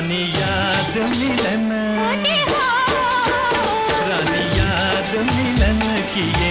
रानी याद मिलन। हो। रानी याद मिलन किए